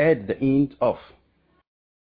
at the end of